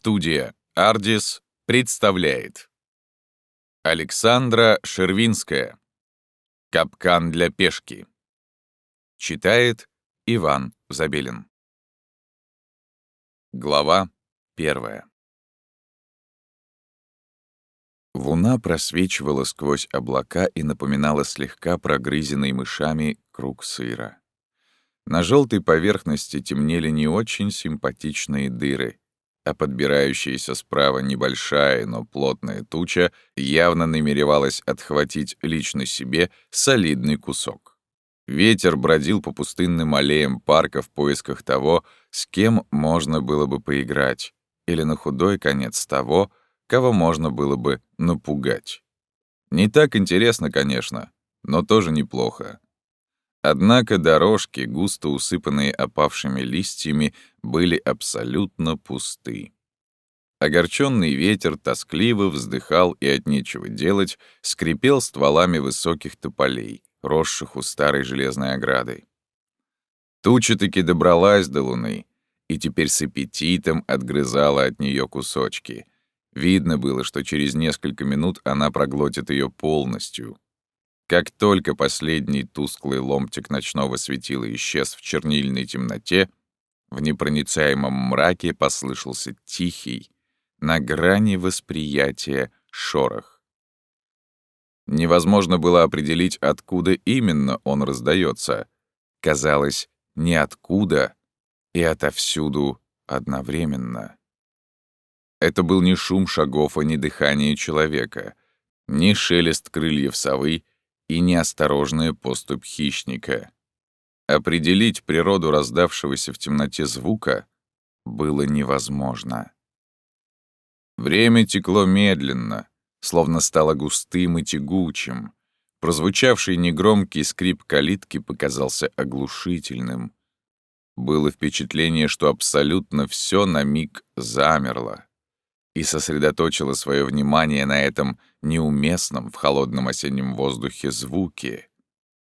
Студия «Ардис» представляет. Александра Шервинская. «Капкан для пешки» Читает Иван Забелин. Глава первая. Луна просвечивала сквозь облака и напоминала слегка прогрызенный мышами круг сыра. На желтой поверхности темнели не очень симпатичные дыры, а подбирающаяся справа небольшая, но плотная туча явно намеревалась отхватить лично себе солидный кусок. Ветер бродил по пустынным аллеям парка в поисках того, с кем можно было бы поиграть, или на худой конец того, кого можно было бы напугать. Не так интересно, конечно, но тоже неплохо. Однако дорожки, густо усыпанные опавшими листьями, были абсолютно пусты. Огорченный ветер тоскливо вздыхал и от нечего делать скрипел стволами высоких тополей, росших у старой железной ограды. Туча таки добралась до луны, и теперь с аппетитом отгрызала от нее кусочки. Видно было, что через несколько минут она проглотит ее полностью — как только последний тусклый ломтик ночного светила исчез в чернильной темноте, в непроницаемом мраке послышался тихий, на грани восприятия, шорох. Невозможно было определить, откуда именно он раздается. Казалось, ниоткуда и отовсюду одновременно. Это был не шум шагов и не дыхание человека, не шелест крыльев совы и неосторожная поступь хищника. Определить природу раздавшегося в темноте звука было невозможно. Время текло медленно, словно стало густым и тягучим. Прозвучавший негромкий скрип калитки показался оглушительным. Было впечатление, что абсолютно все на миг замерло и сосредоточила свое внимание на этом неуместном в холодном осеннем воздухе звуке.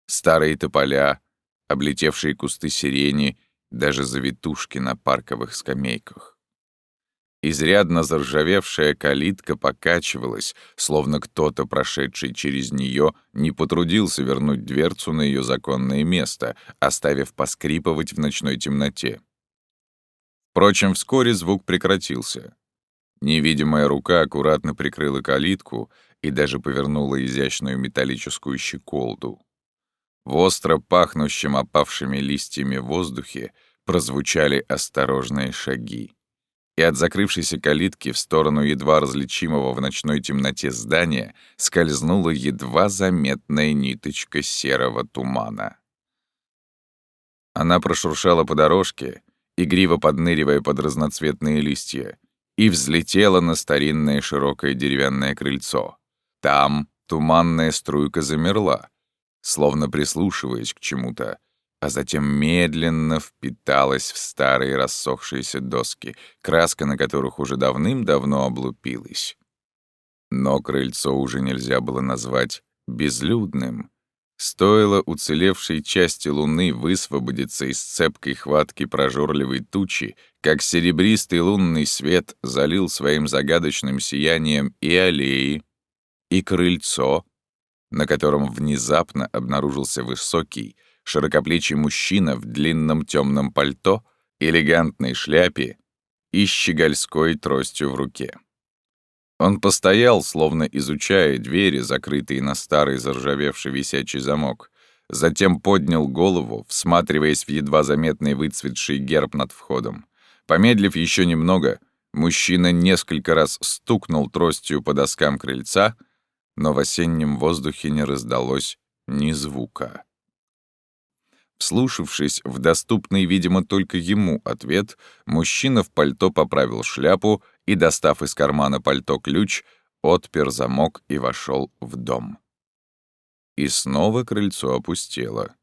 Старые тополя, облетевшие кусты сирени, даже завитушки на парковых скамейках. Изрядно заржавевшая калитка покачивалась, словно кто-то, прошедший через нее, не потрудился вернуть дверцу на ее законное место, оставив поскрипывать в ночной темноте. Впрочем, вскоре звук прекратился. Невидимая рука аккуратно прикрыла калитку и даже повернула изящную металлическую щеколду. В остро пахнущем опавшими листьями воздухе прозвучали осторожные шаги. И от закрывшейся калитки в сторону едва различимого в ночной темноте здания скользнула едва заметная ниточка серого тумана. Она прошуршала по дорожке, игриво подныривая под разноцветные листья, и взлетела на старинное широкое деревянное крыльцо. Там туманная струйка замерла, словно прислушиваясь к чему-то, а затем медленно впиталась в старые рассохшиеся доски, краска на которых уже давным-давно облупилась. Но крыльцо уже нельзя было назвать безлюдным. Стоило уцелевшей части Луны высвободиться из цепкой хватки прожорливой тучи, как серебристый лунный свет залил своим загадочным сиянием и аллеи, и крыльцо, на котором внезапно обнаружился высокий, широкоплечий мужчина в длинном темном пальто, элегантной шляпе и щегольской тростью в руке. Он постоял, словно изучая двери, закрытые на старый заржавевший висячий замок, затем поднял голову, всматриваясь в едва заметный выцветший герб над входом. Помедлив еще немного, мужчина несколько раз стукнул тростью по доскам крыльца, но в осеннем воздухе не раздалось ни звука. Вслушавшись в доступный, видимо, только ему ответ, мужчина в пальто поправил шляпу и, достав из кармана пальто ключ, отпер замок и вошел в дом. И снова крыльцо опустело,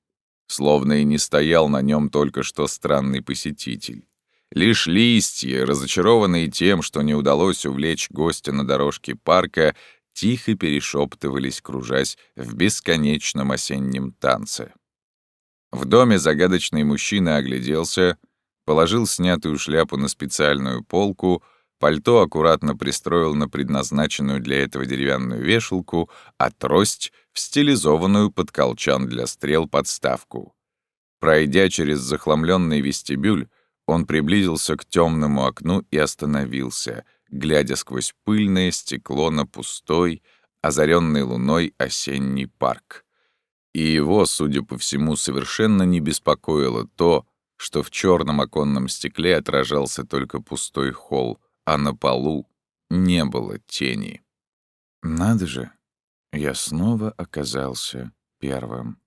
словно и не стоял на нем только что странный посетитель. Лишь листья, разочарованные тем, что не удалось увлечь гостя на дорожке парка, тихо перешептывались, кружась в бесконечном осеннем танце. В доме загадочный мужчина огляделся, положил снятую шляпу на специальную полку, Пальто аккуратно пристроил на предназначенную для этого деревянную вешалку, а трость — в стилизованную под колчан для стрел подставку. Пройдя через захламленный вестибюль, он приблизился к темному окну и остановился, глядя сквозь пыльное стекло на пустой, озаренный луной осенний парк. И его, судя по всему, совершенно не беспокоило то, что в черном оконном стекле отражался только пустой холл, а на полу не было тени. «Надо же, я снова оказался первым».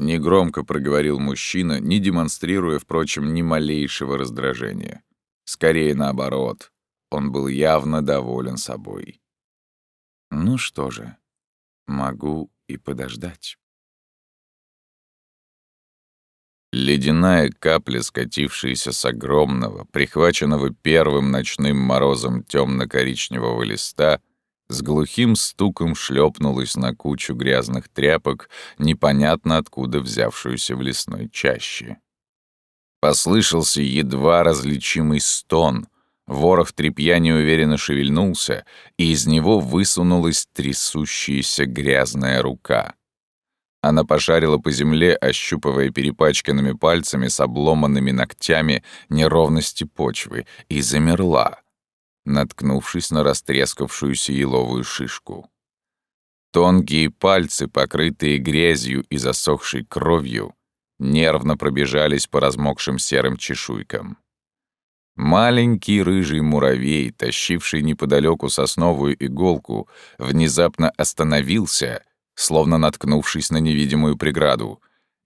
Негромко проговорил мужчина, не демонстрируя, впрочем, ни малейшего раздражения. Скорее наоборот, он был явно доволен собой. «Ну что же, могу и подождать». Ледяная капля, скатившаяся с огромного, прихваченного первым ночным морозом темно-коричневого листа, с глухим стуком шлепнулась на кучу грязных тряпок, непонятно откуда взявшуюся в лесной чаще. Послышался едва различимый стон. Ворох тряпья неуверенно шевельнулся, и из него высунулась трясущаяся грязная рука. Она пошарила по земле, ощупывая перепачканными пальцами с обломанными ногтями неровности почвы, и замерла, наткнувшись на растрескавшуюся еловую шишку. Тонкие пальцы, покрытые грязью и засохшей кровью, нервно пробежались по размокшим серым чешуйкам. Маленький рыжий муравей, тащивший неподалеку сосновую иголку, внезапно остановился словно наткнувшись на невидимую преграду,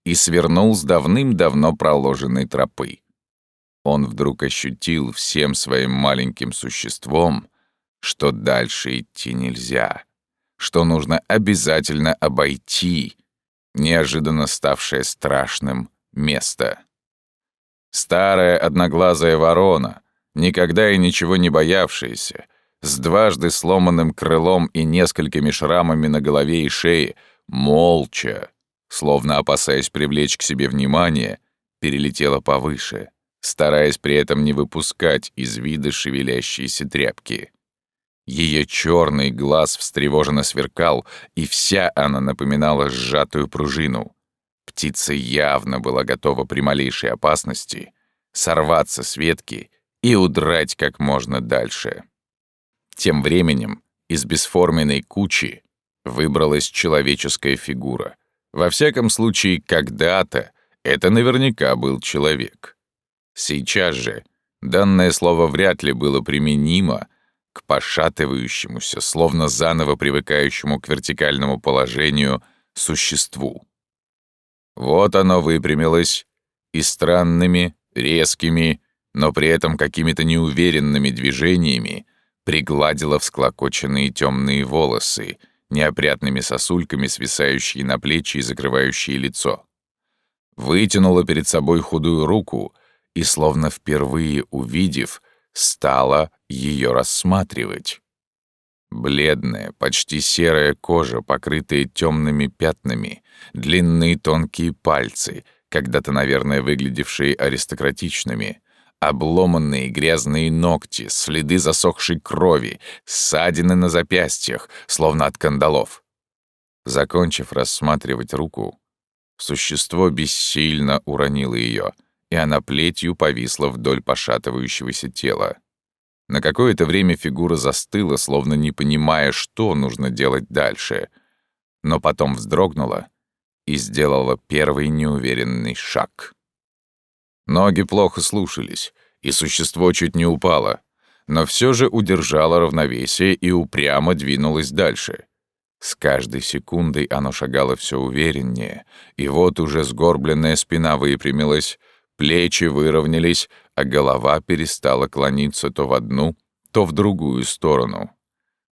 и свернул с давным-давно проложенной тропы. Он вдруг ощутил всем своим маленьким существом, что дальше идти нельзя, что нужно обязательно обойти неожиданно ставшее страшным место. Старая одноглазая ворона, никогда и ничего не боявшаяся, с дважды сломанным крылом и несколькими шрамами на голове и шее, молча, словно опасаясь привлечь к себе внимание, перелетела повыше, стараясь при этом не выпускать из вида шевелящиеся тряпки. Ее черный глаз встревоженно сверкал, и вся она напоминала сжатую пружину. Птица явно была готова при малейшей опасности сорваться с ветки и удрать как можно дальше. Тем временем из бесформенной кучи выбралась человеческая фигура. Во всяком случае, когда-то это наверняка был человек. Сейчас же данное слово вряд ли было применимо к пошатывающемуся, словно заново привыкающему к вертикальному положению существу. Вот оно выпрямилось и странными, резкими, но при этом какими-то неуверенными движениями пригладила всклокоченные темные волосы, неопрятными сосульками, свисающие на плечи и закрывающие лицо. Вытянула перед собой худую руку и, словно впервые увидев, стала ее рассматривать. Бледная, почти серая кожа, покрытая темными пятнами, длинные тонкие пальцы, когда-то, наверное, выглядевшие аристократичными, Обломанные грязные ногти, следы засохшей крови, ссадины на запястьях, словно от кандалов. Закончив рассматривать руку, существо бессильно уронило ее, и она плетью повисла вдоль пошатывающегося тела. На какое-то время фигура застыла, словно не понимая, что нужно делать дальше, но потом вздрогнула и сделала первый неуверенный шаг. Ноги плохо слушались, и существо чуть не упало, но все же удержало равновесие и упрямо двинулось дальше. С каждой секундой оно шагало все увереннее, и вот уже сгорбленная спина выпрямилась, плечи выровнялись, а голова перестала клониться то в одну, то в другую сторону.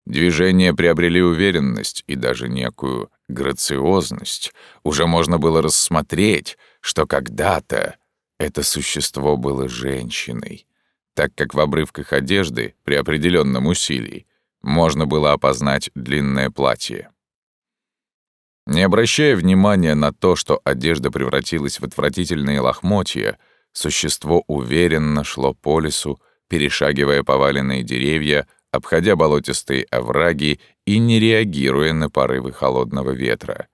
Движения приобрели уверенность и даже некую грациозность. Уже можно было рассмотреть, что когда-то это существо было женщиной, так как в обрывках одежды при определенном усилии можно было опознать длинное платье. Не обращая внимания на то, что одежда превратилась в отвратительные лохмотья, существо уверенно шло по лесу, перешагивая поваленные деревья, обходя болотистые овраги и не реагируя на порывы холодного ветра.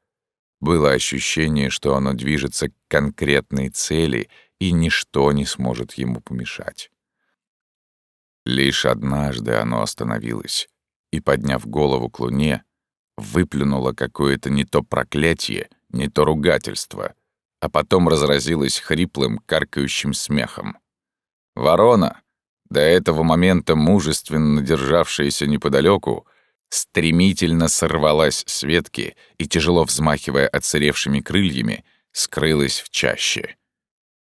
Было ощущение, что оно движется к конкретной цели, и ничто не сможет ему помешать. Лишь однажды оно остановилось и, подняв голову к луне, выплюнуло какое-то не то проклятие, не то ругательство, а потом разразилось хриплым, каркающим смехом. Ворона, до этого момента мужественно державшаяся неподалеку, стремительно сорвалась с ветки и, тяжело взмахивая отсыревшими крыльями, скрылась в чаще.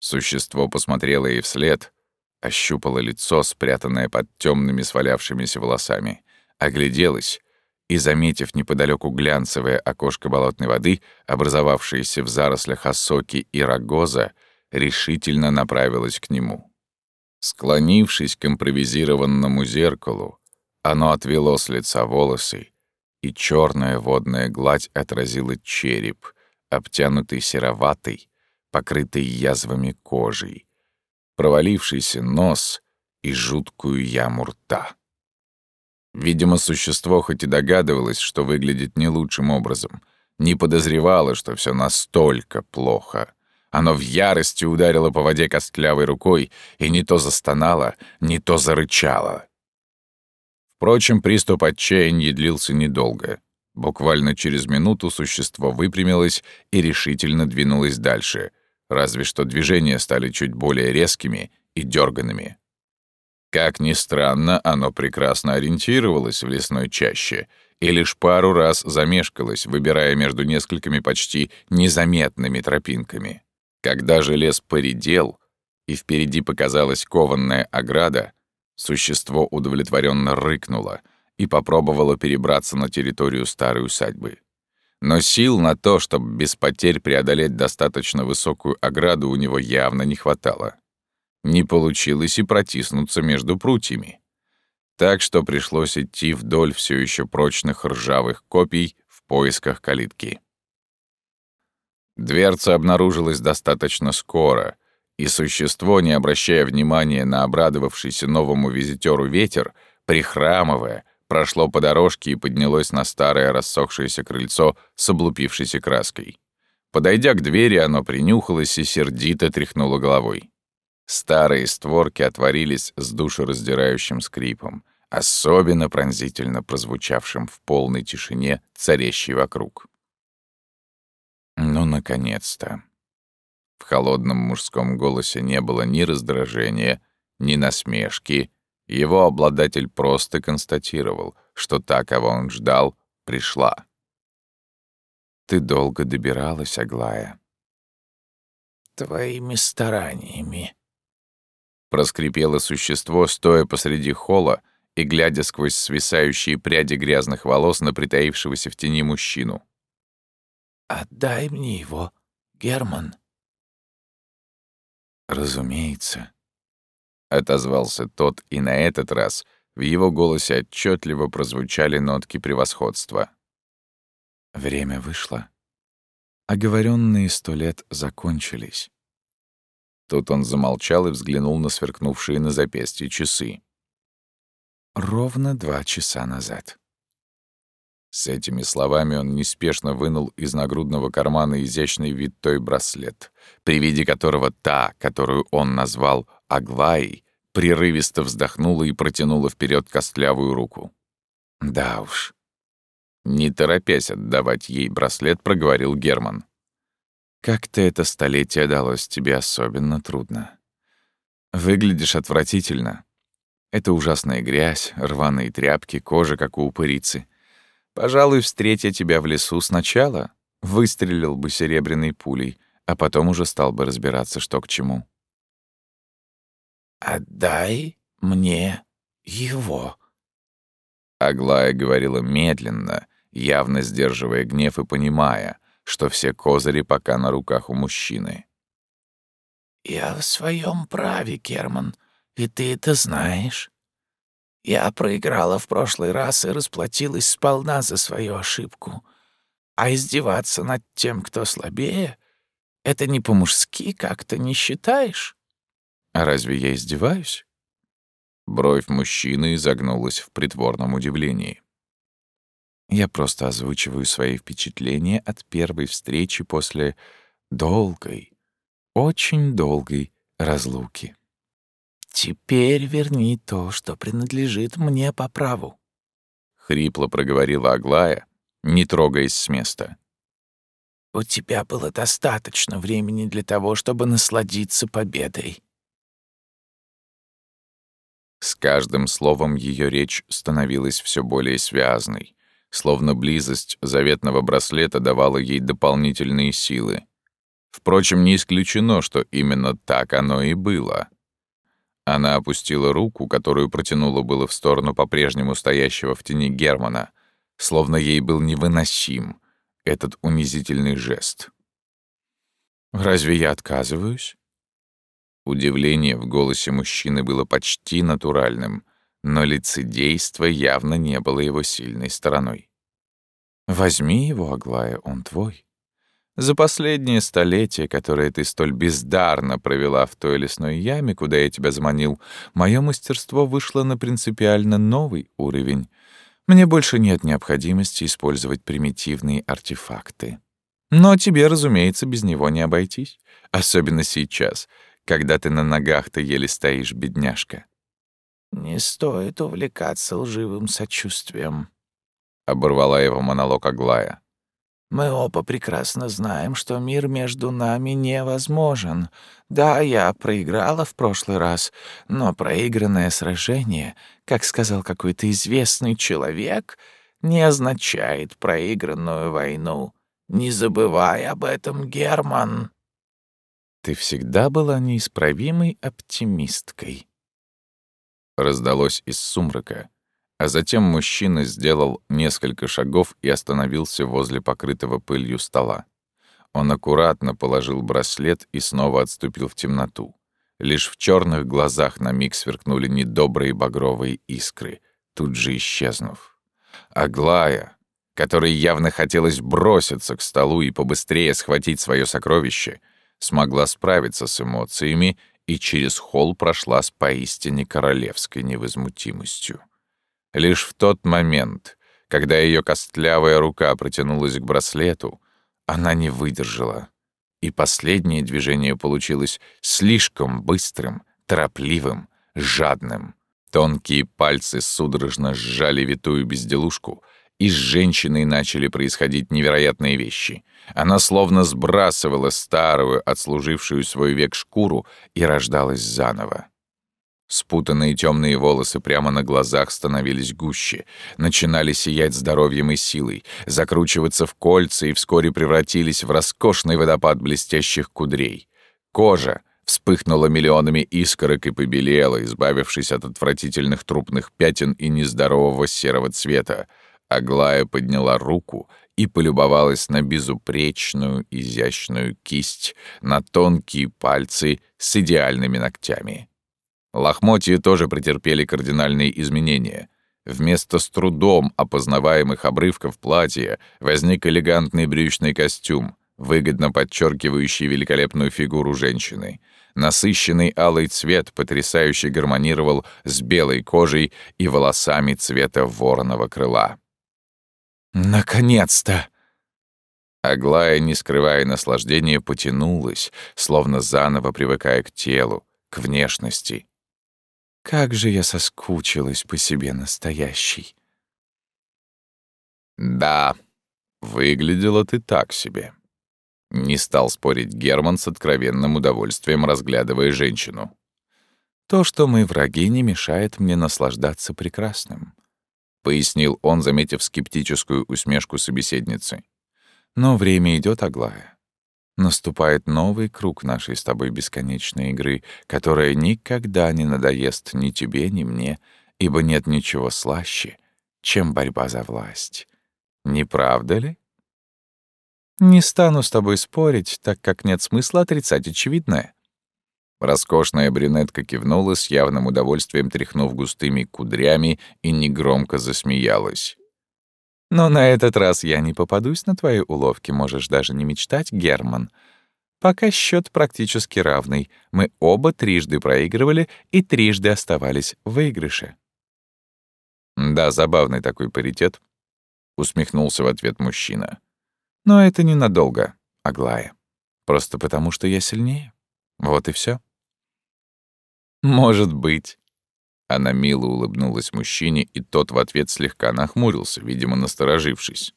Существо посмотрело ей вслед, ощупало лицо, спрятанное под темными свалявшимися волосами, огляделось и, заметив неподалеку глянцевое окошко болотной воды, образовавшееся в зарослях осоки и рогоза, решительно направилась к нему. Склонившись к импровизированному зеркалу, оно отвело с лица волосы, и черная водная гладь отразила череп, обтянутый сероватой, покрытый язвами кожей, провалившийся нос и жуткую яму рта. Видимо, существо хоть и догадывалось, что выглядит не лучшим образом, не подозревало, что все настолько плохо. Оно в ярости ударило по воде костлявой рукой и не то застонало, не то зарычало. Впрочем, приступ отчаяния длился недолго. Буквально через минуту существо выпрямилось и решительно двинулось дальше, разве что движения стали чуть более резкими и дерганными. Как ни странно, оно прекрасно ориентировалось в лесной чаще и лишь пару раз замешкалось, выбирая между несколькими почти незаметными тропинками. Когда же лес поредел, и впереди показалась кованная ограда, Существо удовлетворенно рыкнуло и попробовало перебраться на территорию старой усадьбы. Но сил на то, чтобы без потерь преодолеть достаточно высокую ограду, у него явно не хватало. Не получилось и протиснуться между прутьями. Так что пришлось идти вдоль все еще прочных ржавых копий в поисках калитки. Дверца обнаружилась достаточно скоро, и существо, не обращая внимания на обрадовавшийся новому визитеру ветер, прихрамывая, прошло по дорожке и поднялось на старое рассохшееся крыльцо с облупившейся краской. Подойдя к двери, оно принюхалось и сердито тряхнуло головой. Старые створки отворились с душераздирающим скрипом, особенно пронзительно прозвучавшим в полной тишине, царящей вокруг. Ну, наконец-то. В холодном мужском голосе не было ни раздражения, ни насмешки. Его обладатель просто констатировал, что та, кого он ждал, пришла. «Ты долго добиралась, Аглая?» «Твоими стараниями», — проскрипело существо, стоя посреди холла и глядя сквозь свисающие пряди грязных волос на притаившегося в тени мужчину. «Отдай мне его, Герман». «Разумеется», — отозвался тот, и на этот раз в его голосе отчетливо прозвучали нотки превосходства. Время вышло. Оговоренные сто лет закончились. Тут он замолчал и взглянул на сверкнувшие на запястье часы. Ровно два часа назад. С этими словами он неспешно вынул из нагрудного кармана изящный витой браслет, при виде которого та, которую он назвал Аглаей, прерывисто вздохнула и протянула вперед костлявую руку. Да уж. Не торопясь отдавать ей браслет, проговорил Герман. «Как-то это столетие далось тебе особенно трудно. Выглядишь отвратительно. Это ужасная грязь, рваные тряпки, кожа, как у упырицы. Пожалуй, встретя тебя в лесу сначала, выстрелил бы серебряной пулей, а потом уже стал бы разбираться, что к чему. «Отдай мне его», Аглая говорила медленно, явно сдерживая гнев и понимая, что все козыри пока на руках у мужчины. «Я в своем праве, Керман, и ты это знаешь. Я проиграла в прошлый раз и расплатилась сполна за свою ошибку. А издеваться над тем, кто слабее, это не по-мужски как-то не считаешь? А разве я издеваюсь? Бровь мужчины изогнулась в притворном удивлении. Я просто озвучиваю свои впечатления от первой встречи после долгой, очень долгой разлуки. Теперь верни то, что принадлежит мне по праву. Хрипло проговорила Аглая, не трогаясь с места. У тебя было достаточно времени для того, чтобы насладиться победой. С каждым словом ее речь становилась все более связной, словно близость заветного браслета давала ей дополнительные силы. Впрочем, не исключено, что именно так оно и было. Она опустила руку, которую протянула было в сторону по-прежнему стоящего в тени Германа, словно ей был невыносим этот унизительный жест. «Разве я отказываюсь?» Удивление в голосе мужчины было почти натуральным, но лицедейство явно не было его сильной стороной. «Возьми его, Аглая, он твой. За последнее столетие, которое ты столь бездарно провела в той лесной яме, куда я тебя заманил, мое мастерство вышло на принципиально новый уровень. Мне больше нет необходимости использовать примитивные артефакты. Но тебе, разумеется, без него не обойтись. Особенно сейчас — когда ты на ногах-то еле стоишь, бедняжка. «Не стоит увлекаться лживым сочувствием», — оборвала его монолог Аглая. «Мы оба прекрасно знаем, что мир между нами невозможен. Да, я проиграла в прошлый раз, но проигранное сражение, как сказал какой-то известный человек, не означает проигранную войну. Не забывай об этом, Герман». Ты всегда была неисправимой оптимисткой. Раздалось из сумрака, а затем мужчина сделал несколько шагов и остановился возле покрытого пылью стола. Он аккуратно положил браслет и снова отступил в темноту. Лишь в черных глазах на миг сверкнули недобрые багровые искры, тут же исчезнув. Аглая, которой явно хотелось броситься к столу и побыстрее схватить свое сокровище, смогла справиться с эмоциями и через холл прошла с поистине королевской невозмутимостью. Лишь в тот момент, когда ее костлявая рука протянулась к браслету, она не выдержала, и последнее движение получилось слишком быстрым, торопливым, жадным. Тонкие пальцы судорожно сжали витую безделушку, и с женщиной начали происходить невероятные вещи. Она словно сбрасывала старую, отслужившую свой век шкуру и рождалась заново. Спутанные темные волосы прямо на глазах становились гуще, начинали сиять здоровьем и силой, закручиваться в кольца и вскоре превратились в роскошный водопад блестящих кудрей. Кожа вспыхнула миллионами искорок и побелела, избавившись от отвратительных трупных пятен и нездорового серого цвета, Аглая подняла руку и полюбовалась на безупречную, изящную кисть, на тонкие пальцы с идеальными ногтями. Лохмотья тоже претерпели кардинальные изменения. Вместо с трудом опознаваемых обрывков платья возник элегантный брючный костюм, выгодно подчеркивающий великолепную фигуру женщины. Насыщенный алый цвет потрясающе гармонировал с белой кожей и волосами цвета вороного крыла. «Наконец-то!» Аглая, не скрывая наслаждения, потянулась, словно заново привыкая к телу, к внешности. «Как же я соскучилась по себе настоящей!» «Да, выглядела ты так себе». Не стал спорить Герман с откровенным удовольствием, разглядывая женщину. «То, что мы враги, не мешает мне наслаждаться прекрасным. — пояснил он, заметив скептическую усмешку собеседницы. «Но время идет, Аглая. Наступает новый круг нашей с тобой бесконечной игры, которая никогда не надоест ни тебе, ни мне, ибо нет ничего слаще, чем борьба за власть. Не правда ли?» «Не стану с тобой спорить, так как нет смысла отрицать очевидное», Роскошная брюнетка кивнула с явным удовольствием, тряхнув густыми кудрями и негромко засмеялась. «Но на этот раз я не попадусь на твои уловки, можешь даже не мечтать, Герман. Пока счет практически равный. Мы оба трижды проигрывали и трижды оставались в выигрыше. «Да, забавный такой паритет», — усмехнулся в ответ мужчина. «Но это ненадолго, Аглая. Просто потому, что я сильнее. Вот и все. «Может быть». Она мило улыбнулась мужчине, и тот в ответ слегка нахмурился, видимо, насторожившись.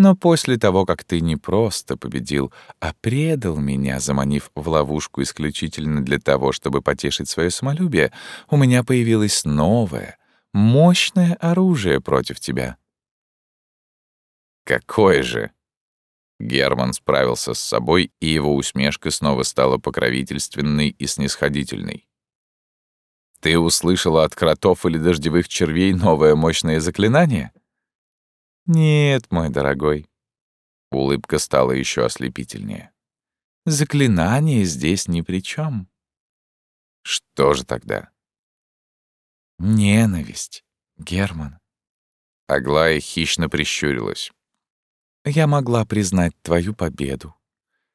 Но после того, как ты не просто победил, а предал меня, заманив в ловушку исключительно для того, чтобы потешить свое самолюбие, у меня появилось новое, мощное оружие против тебя. Какое же? Герман справился с собой, и его усмешка снова стала покровительственной и снисходительной. Ты услышала от кротов или дождевых червей новое мощное заклинание? «Нет, мой дорогой». Улыбка стала еще ослепительнее. «Заклинание здесь ни при чем. «Что же тогда?» «Ненависть, Герман». Аглая хищно прищурилась. «Я могла признать твою победу,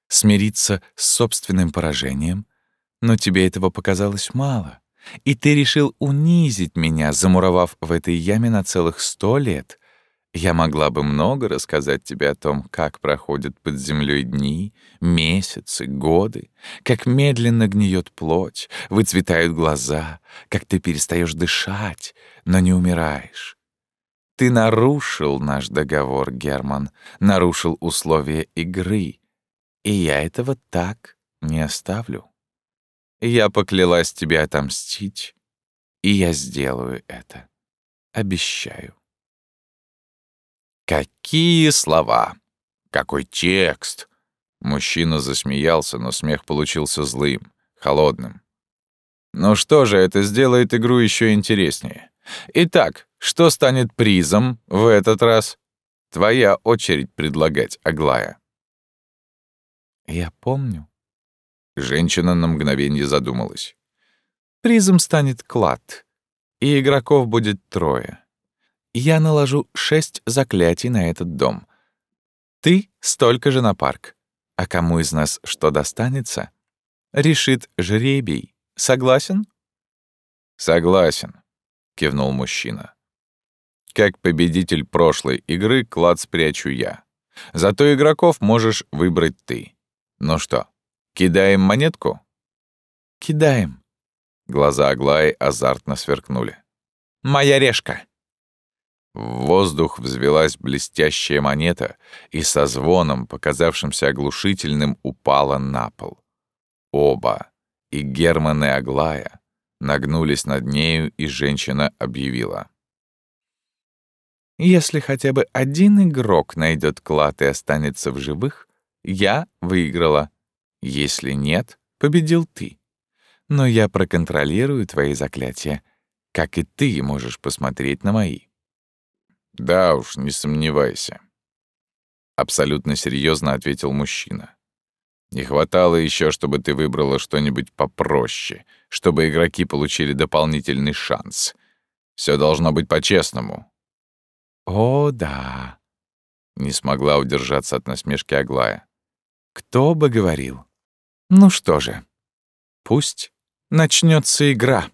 смириться с собственным поражением, но тебе этого показалось мало, и ты решил унизить меня, замуровав в этой яме на целых сто лет, я могла бы много рассказать тебе о том, как проходят под землей дни, месяцы, годы, как медленно гниет плоть, выцветают глаза, как ты перестаешь дышать, но не умираешь. Ты нарушил наш договор, Герман, нарушил условия игры, и я этого так не оставлю. Я поклялась тебе отомстить, и я сделаю это. Обещаю. Какие слова! Какой текст! Мужчина засмеялся, но смех получился злым, холодным. Ну что же, это сделает игру еще интереснее. Итак, что станет призом в этот раз? Твоя очередь предлагать, Аглая. Я помню. Женщина на мгновение задумалась. Призом станет клад, и игроков будет трое я наложу шесть заклятий на этот дом. Ты столько же на парк. А кому из нас что достанется, решит жребий. Согласен? Согласен, кивнул мужчина. Как победитель прошлой игры клад спрячу я. Зато игроков можешь выбрать ты. Ну что, кидаем монетку? Кидаем. Глаза Аглаи азартно сверкнули. Моя решка. В воздух взвелась блестящая монета и со звоном, показавшимся оглушительным, упала на пол. Оба, и Герман и Аглая, нагнулись над нею, и женщина объявила. «Если хотя бы один игрок найдет клад и останется в живых, я выиграла. Если нет, победил ты. Но я проконтролирую твои заклятия, как и ты можешь посмотреть на мои. Да уж, не сомневайся. Абсолютно серьезно ответил мужчина. Не хватало еще, чтобы ты выбрала что-нибудь попроще, чтобы игроки получили дополнительный шанс. Все должно быть по-честному. О, да. Не смогла удержаться от насмешки Аглая. Кто бы говорил? Ну что же, пусть начнется игра.